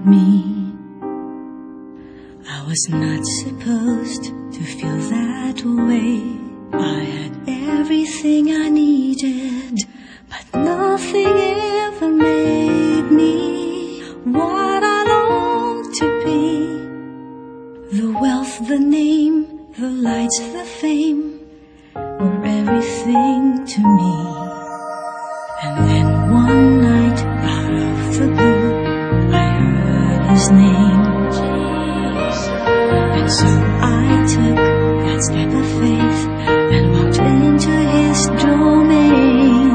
at me. I was not supposed to feel that way. I had everything I needed, but nothing ever made me what I longed to be. The wealth, the name, the lights, the fame were everything to me. His name. And so I took that step of faith and walked into his domain.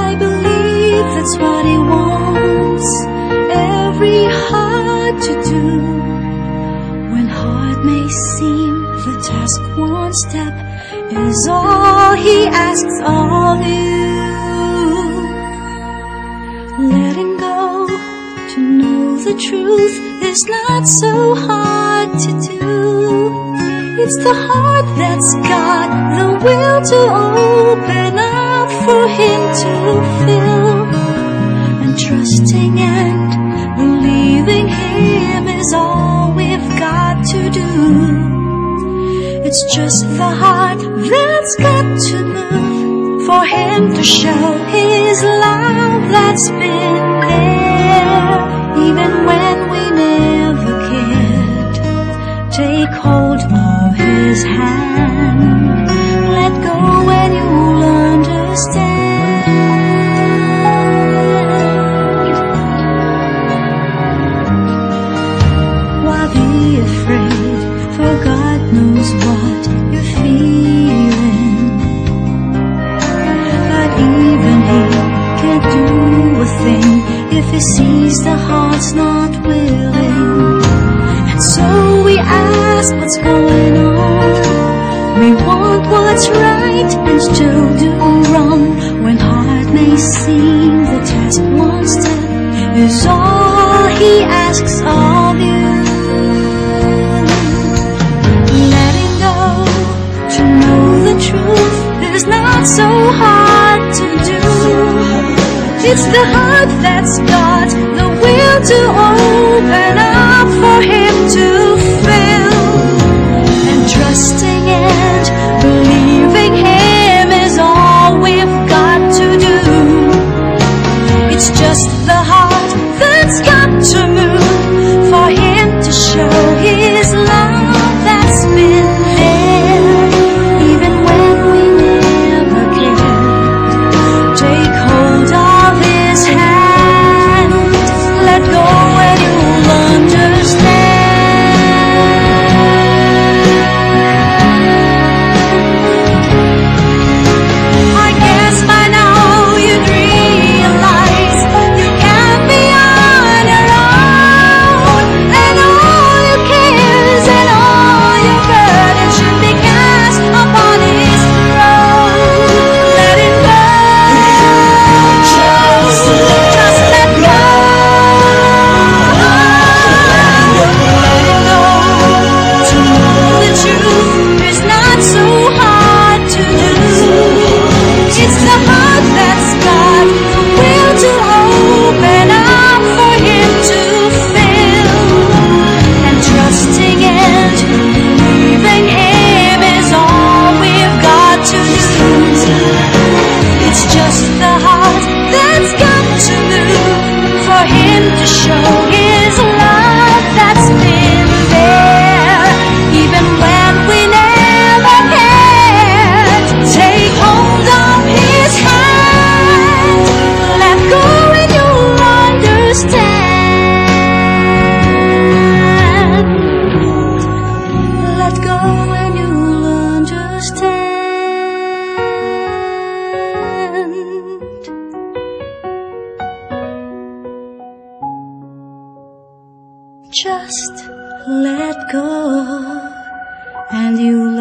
I believe that's what he wants every heart to do. When hard may seem, the task one step is all he asks of you. Know the truth is not so hard to do. It's the heart that's got the will to open up for him to fill. And trusting and believing him is all we've got to do. It's just the heart that's got to move for him to show his love that's been even when we never cared. Take hold of his hand. Let go and you'll understand. Why be afraid? For God knows what you're feeling. But even He can't do a thing if He sees the heart's not willing. And so we ask what's going on. We want what's right and still do wrong. When hard may seem the task one step is all He asks of you. Letting go to know the truth is not so hard to do. It's the heart that's got the to open up for Him to Just let go. And you'll